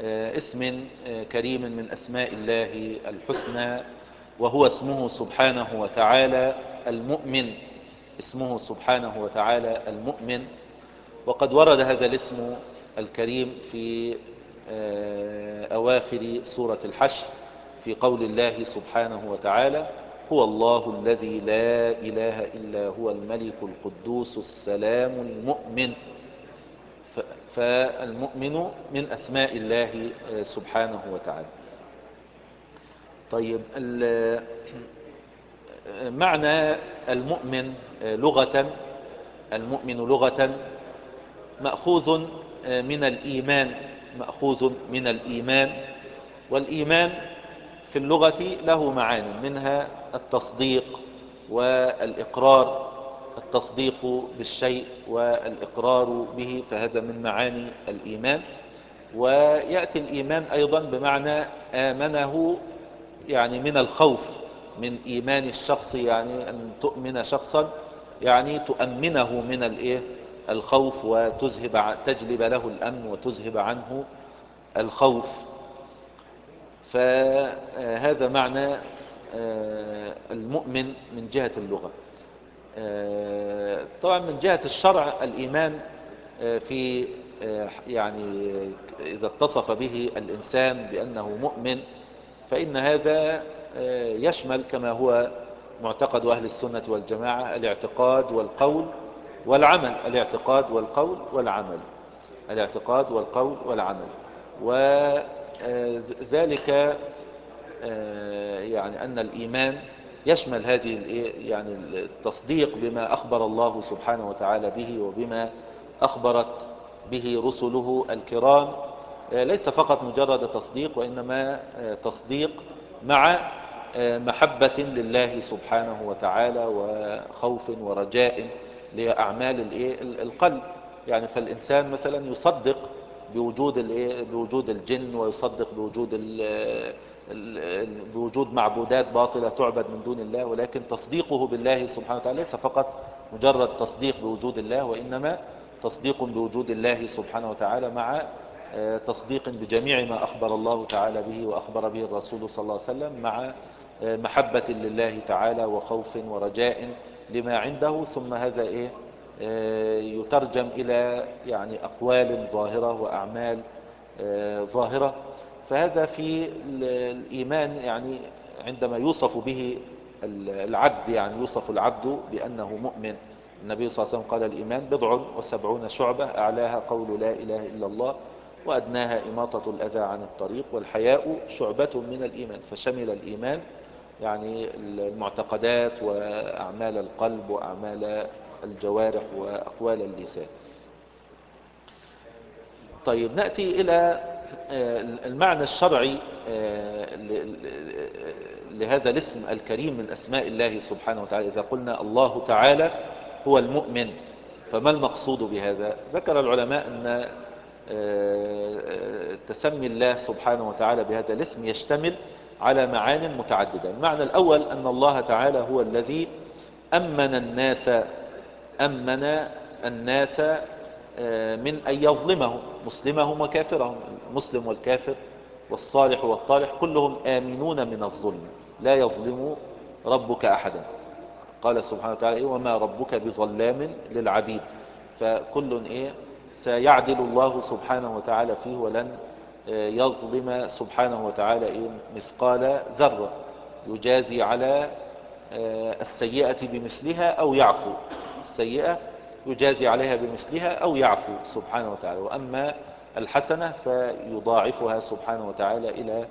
اسم كريم من أسماء الله الحسنى وهو اسمه سبحانه وتعالى المؤمن. اسمه سبحانه وتعالى المؤمن. وقد ورد هذا الاسم الكريم في أواخر سورة الحشر في قول الله سبحانه وتعالى هو الله الذي لا إله إلا هو الملك القدوس السلام المؤمن. فالمؤمن من أسماء الله سبحانه وتعالى. طيب معنى المؤمن لغة المؤمن لغة مأخوذ من الإيمان مأخوذ من الإيمان. والإيمان في اللغة له معان منها التصديق والإقرار. التصديق بالشيء والإقرار به فهذا من معاني الإيمان. ويأتي الإيمان أيضا بمعنى آمنه يعني من الخوف من إيمان الشخص يعني أن تؤمن شخصا يعني تؤمنه من الإيه؟ الخوف وتذهب تجلب له الأمن وتذهب عنه الخوف. فهذا معنى المؤمن من جهة اللغة. طبعا من جهة الشرع الإيمان في يعني إذا اتصف به الإنسان بأنه مؤمن فإن هذا يشمل كما هو معتقد أهل السنة والجماعة الاعتقاد والقول والعمل الاعتقاد والقول والعمل الاعتقاد والقول والعمل. وذلك يعني أن الإيمان يشمل هذه يعني التصديق بما أخبر الله سبحانه وتعالى به وبما أخبرت به رسله الكرام. ليس فقط مجرد تصديق وإنما تصديق مع محبة لله سبحانه وتعالى وخوف ورجاء لأعمال القلب. يعني فالإنسان مثلا يصدق بوجود بوجود الجن ويصدق بوجود بوجود معبودات باطلة تعبد من دون الله ولكن تصديقه بالله سبحانه وتعالى ليس فقط مجرد تصديق بوجود الله وإنما تصديق بوجود الله سبحانه وتعالى مع تصديق بجميع ما أخبر الله تعالى به وأخبر به الرسول صلى الله عليه وسلم مع محبة لله تعالى وخوف ورجاء لما عنده ثم هذا إيه يترجم إلى يعني أقوال ظاهرة وأعمال ظاهرة. فهذا في الإيمان يعني عندما يوصف به العبد يعني يوصف العبد بأنه مؤمن. النبي صلى الله عليه وسلم قال الإيمان بضع وسبعون شعبة أعلاها قول لا إله إلا الله وأدناها إماطة الأذى عن الطريق والحياء شعبة من الإيمان. فشمل الإيمان يعني المعتقدات وأعمال القلب وأعمال الجوارح وأقوال اللسان. طيب نأتي إلى المعنى الشرعي لهذا الاسم الكريم من أسماء الله سبحانه وتعالى. إذا قلنا الله تعالى هو المؤمن فما المقصود بهذا؟ ذكر العلماء أن تسمي الله سبحانه وتعالى بهذا الاسم يشتمل على معان متعددة. المعنى الأول أن الله تعالى هو الذي أمن الناس أمن الناس من أن يظلمهم. مسلمهم وكافرهم المسلم والكافر والصالح والطالح كلهم آمنون من الظلم لا يظلم ربك أحدا. قال سبحانه وتعالى وما ربك بظلام للعبيد. فكل إيه سيعدل الله سبحانه وتعالى فيه ولن يظلم سبحانه وتعالى إيه مثقال ذرة. يجازي على السيئة بمثلها أو يعفو. السيئة يجازي عليها بمثلها أو يعفو سبحانه وتعالى وأما الحسنة فيضاعفها سبحانه وتعالى إلى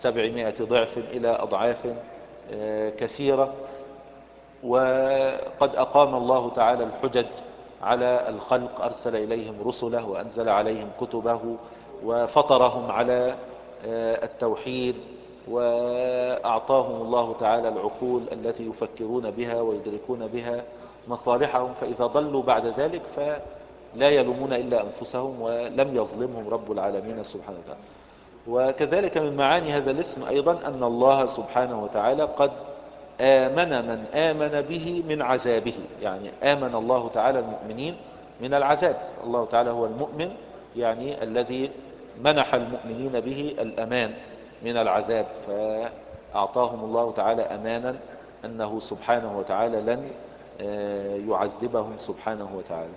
سبعمائة ضعف إلى أضعاف كثيرة. وقد أقام الله تعالى الحجج على الخلق أرسل إليهم رسله وأنزل عليهم كتبه وفطرهم على التوحيد وأعطاهم الله تعالى العقول التي يفكرون بها ويدركون بها. مصالحهم فإذا ضلوا بعد ذلك فلا يلومون إلا أنفسهم ولم يظلمهم رب العالمين سبحانه وتعالى. وكذلك من معاني هذا الاسم أيضا أن الله سبحانه وتعالى قد آمن من آمن به من عذابه. يعني آمن الله تعالى المؤمنين من العذاب. الله تعالى هو المؤمن يعني الذي منح المؤمنين به الأمان من العذاب. فأعطاهم الله تعالى أمانا أنه سبحانه وتعالى لن يعذبهم سبحانه وتعالى.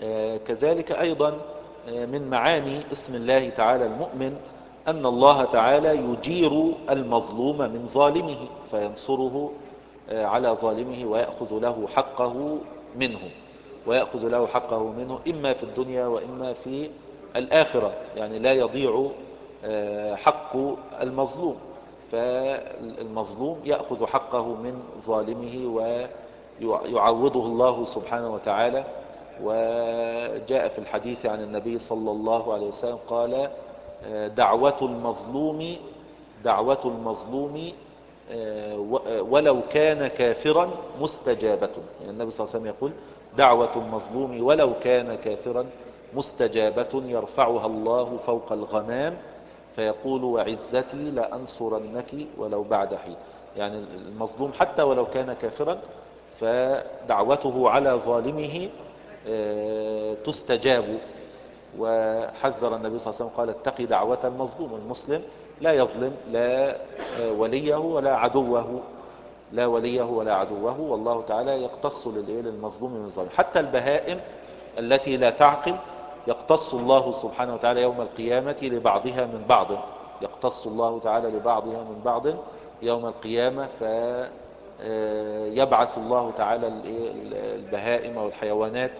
آه، كذلك أيضا آه، من معاني اسم الله تعالى المؤمن أن الله تعالى يجير المظلوم من ظالمه فينصره على ظالمه ويأخذ له حقه منه ويأخذ له حقه منه إما في الدنيا وإما في الآخرة. يعني لا يضيع حق المظلوم. فالمظلوم يأخذ حقه من ظالمه ويعوضه الله سبحانه وتعالى وجاء في الحديث عن النبي صلى الله عليه وسلم قال دعوة المظلوم دعوة المظلوم ولو كان كافرا مستجابة. يعني النبي صلى الله عليه وسلم يقول دعوة المظلوم ولو كان كافرا مستجابة يرفعها الله فوق الغمام فيقول وعزتي لأنصرنك ولو بعد حين. يعني المظلوم حتى ولو كان كافرا فدعوته على ظالمه آه، تستجاب. وحذر النبي صلى الله عليه وسلم قال اتقي دعوة المظلوم المسلم لا يظلم لا آه، وليه ولا عدوه لا وليه ولا عدوه. والله تعالى يقتص للمظلوم من الظالم. حتى البهائم التي لا تعقل يقتص الله سبحانه وتعالى يوم القيامة لبعضها من بعض. يقتص الله تعالى لبعضها من بعض يوم القيامة فيبعث الله تعالى البهائم والحيوانات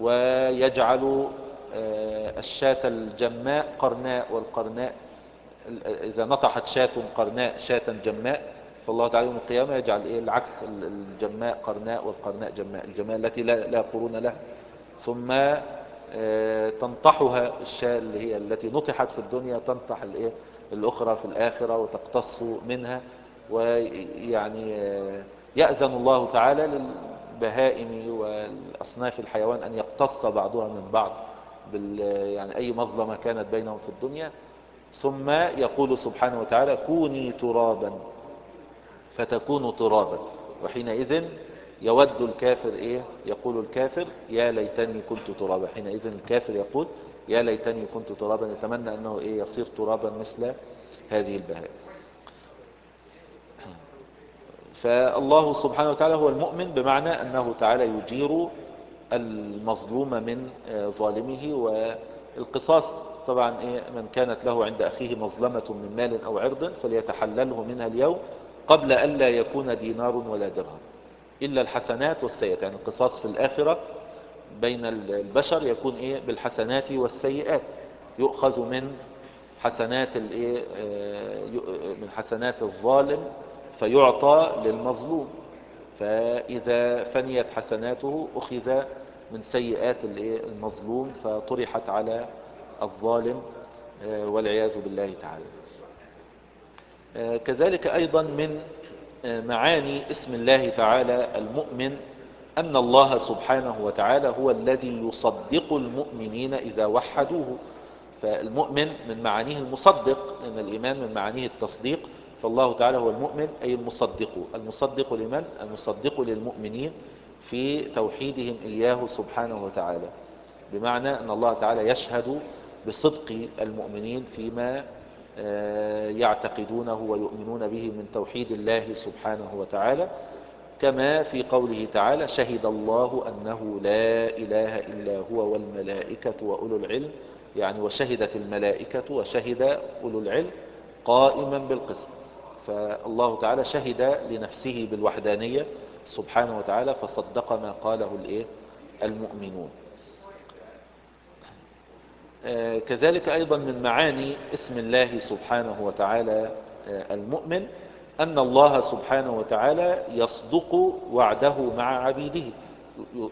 ويجعل آه، الشاة الجماء قرناء والقرناء إذا نطحت شاة قرناء شاة جماء فالله تعالى يوم القيامة يجعل إيه؟ العكس الجماء قرناء والقرناء جماء الجماء التي لا قرون لها. ثم آه، تنطحها الشاة اللي هي التي نطحت في الدنيا تنطح الإيه؟ الأخرى في الآخرة وتقتص منها. ويعني يأذن الله تعالى للبهائم والأصناف الحيوان أن يقتص بعضها من بعض بال يعني أي مظلمة كانت بينهم في الدنيا. ثم يقول سبحانه وتعالى كوني ترابا فتكون ترابا. وحينئذ يود الكافر إيه؟ يقول الكافر يا ليتني كنت ترابا. حينئذ الكافر يقول يا ليتني كنت ترابا. يتمنى أنه إيه؟ يصير ترابا مثل هذه البهائم. فالله سبحانه وتعالى هو المؤمن بمعنى أنه تعالى يجير المظلوم من ظالمه والقصاص طبعا إيه من كانت له عند أخيه مظلمة من مال أو عرض فليتحلله منها اليوم قبل أن لا يكون دينار ولا درهم. إلا الحسنات والسيئات يعني القصاص في الآخرة بين البشر يكون إيه بالحسنات والسيئات. يؤخذ من حسنات الإيه آه، من حسنات الظالم فيعطى للمظلوم. فإذا فنيت حسناته أخذ من سيئات المظلوم فطرحت على الظالم آه، والعياذ بالله تعالى. آه، كذلك أيضا من معاني اسم الله تعالى المؤمن أن الله سبحانه وتعالى هو الذي يصدق المؤمنين إذا وحدوه. فالمؤمن من معانيه المصدق لأن الإيمان من معانيه التصديق فالله تعالى هو المؤمن أي المصدق. المصدق لمن؟ المصدق للمؤمنين في توحيدهم إياه سبحانه وتعالى. بمعنى أن الله تعالى يشهد بصدق المؤمنين فيما آه، يعتقدونه ويؤمنون به من توحيد الله سبحانه وتعالى. كما في قوله تعالى شهد الله أنه لا إله إلا هو والملائكة وأولو العلم. يعني وشهدت الملائكة وشهد أولو العلم قائما بالقسط. فالله تعالى شهد لنفسه بالوحدانية سبحانه وتعالى فصدق ما قاله المؤمنون. آه، كذلك أيضا من معاني اسم الله سبحانه وتعالى آه، المؤمن أن الله سبحانه وتعالى يصدق وعده مع عبيده.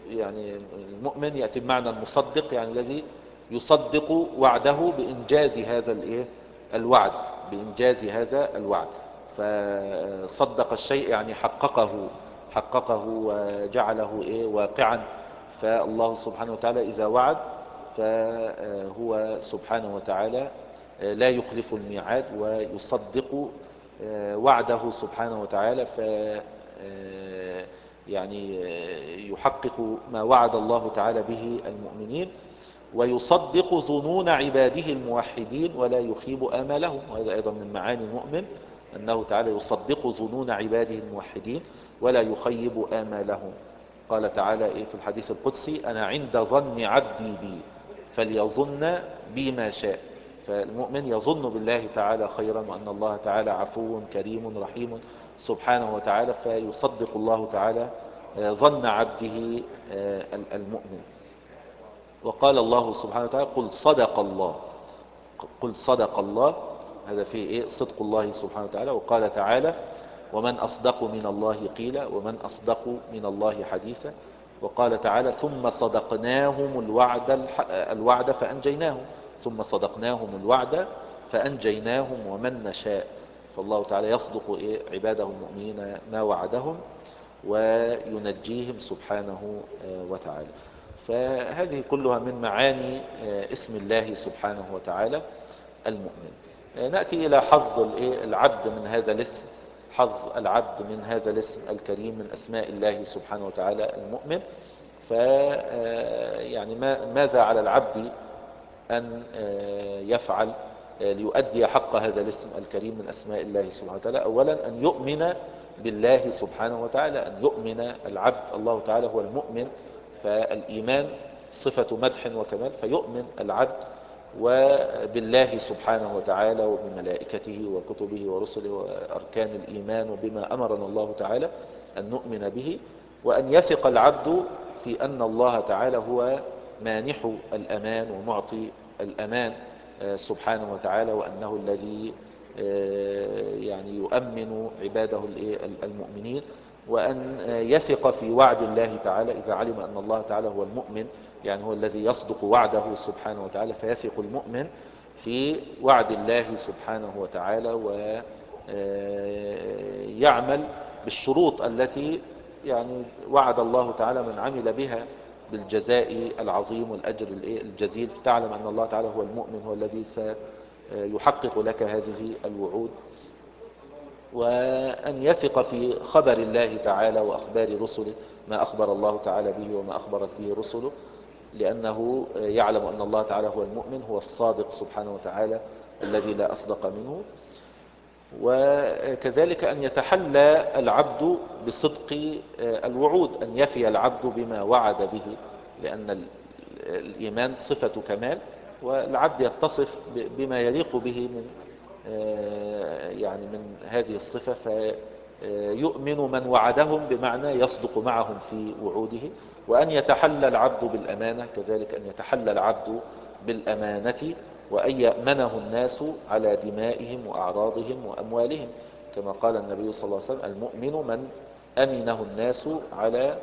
يعني المؤمن يأتي بمعنى المصدق يعني الذي يصدق وعده بإنجاز هذا الإيه؟ الوعد بإنجاز هذا الوعد. فصدق الشيء يعني حققه حققه وجعله إيه واقعا. فالله سبحانه وتعالى إذا وعد فهو سبحانه وتعالى لا يخلف الميعاد ويصدق وعده سبحانه وتعالى ف يعني يحقق ما وعد الله تعالى به المؤمنين ويصدق ظنون عباده الموحدين ولا يخيب آمالهم وهذا أيضا من معاني المؤمن. أنه تعالى يصدق ظنون عباده الموحدين ولا يخيب آمالهم. قال تعالى إيه في الحديث القدسي أنا عند ظن عبدي بي فليظن بي ما شاء. فالمؤمن يظن بالله تعالى خيرا وأن الله تعالى عفو كريم رحيم سبحانه وتعالى فيصدق الله تعالى ظن عبده آه، المؤمن. وقال الله سبحانه وتعالى قل صدق الله. قل صدق الله. هذا فيه إيه؟ صدق الله سبحانه وتعالى وقال تعالى ومن أصدق من الله قيلا ومن أصدق من الله حديثا. وقال تعالى ثم صدقناهم الوعد, الوعد فأنجيناهم ثم صدقناهم الوعد فأنجيناهم ومن نشاء. فالله تعالى يصدق إيه؟ عباده المؤمنين ما وعدهم وينجيهم سبحانه آه، وتعالى. فهذه كلها من معاني آه، اسم الله سبحانه وتعالى المؤمن. نأتي إلى حظ العبد من هذا الاسم. حظ العبد من هذا الاسم الكريم من أسماء الله سبحانه وتعالى المؤمن. ف يعني ماذا على العبد أن يفعل ليؤدي حق هذا الاسم الكريم من أسماء الله سبحانه وتعالى؟ أولا أن يؤمن بالله سبحانه وتعالى أن يؤمن العبد الله تعالى هو المؤمن فالإيمان صفة مدح وكمال فيؤمن العبد وبالله سبحانه وتعالى وبملائكته وكتبه ورسله وأركان الإيمان وبما أمرنا الله تعالى أن نؤمن به وأن يثق العبد في أن الله تعالى هو مانح الأمان ومعطي الأمان آه، سبحانه وتعالى وأنه الذي آه، يعني يؤمن عباده المؤمنين وأن يثق في وعد الله تعالى إذا علم أن الله تعالى هو المؤمن يعني هو الذي يصدق وعده سبحانه وتعالى فيثق المؤمن في وعد الله سبحانه وتعالى ويعمل آه، بالشروط التي يعني وعد الله تعالى من عمل بها بالجزاء العظيم والأجر الجزيل. تعلم أن الله تعالى هو المؤمن هو الذي سيحقق لك هذه الوعود. وأن يثق في خبر الله تعالى وأخبار رسله ما أخبر الله تعالى به وما أخبرت به رسله. لأنه يعلم أن الله تعالى هو المؤمن هو الصادق سبحانه وتعالى الذي لا أصدق منه. وكذلك أن يتحلى العبد بصدق الوعود أن يفي العبد بما وعد به لأن الإيمان صفة كمال والعبد يتصف بما يليق به من يعني من هذه الصفة فيؤمن من وعدهم بمعنى يصدق معهم في وعوده. وأن يتحلى العبد بالأمانة كذلك أن يتحلى العبد بالأمانة وأن يأمنه الناس على دمائهم وأعراضهم وأموالهم. كما قال النبي صلى الله عليه وسلم المؤمن من أمنه الناس على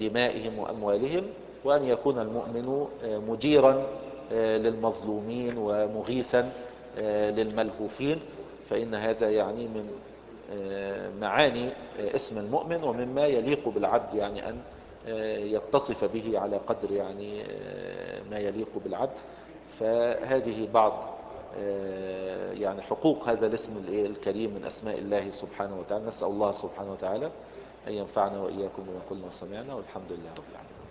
دمائهم وأموالهم وأن يكون المؤمن مجيرا للمظلومين ومغيثا للملهوفين. فإن هذا يعني من معاني اسم المؤمن ومما يليق بالعبد يعني أن يتصف به على قدر يعني ما يليق بالعبد فهذه بعض يعني حقوق هذا الاسم الكريم من أسماء الله سبحانه وتعالى. نسأل الله سبحانه وتعالى أن ينفعنا وإياكم بما قلنا وسمعنا والحمد لله رب العالمين.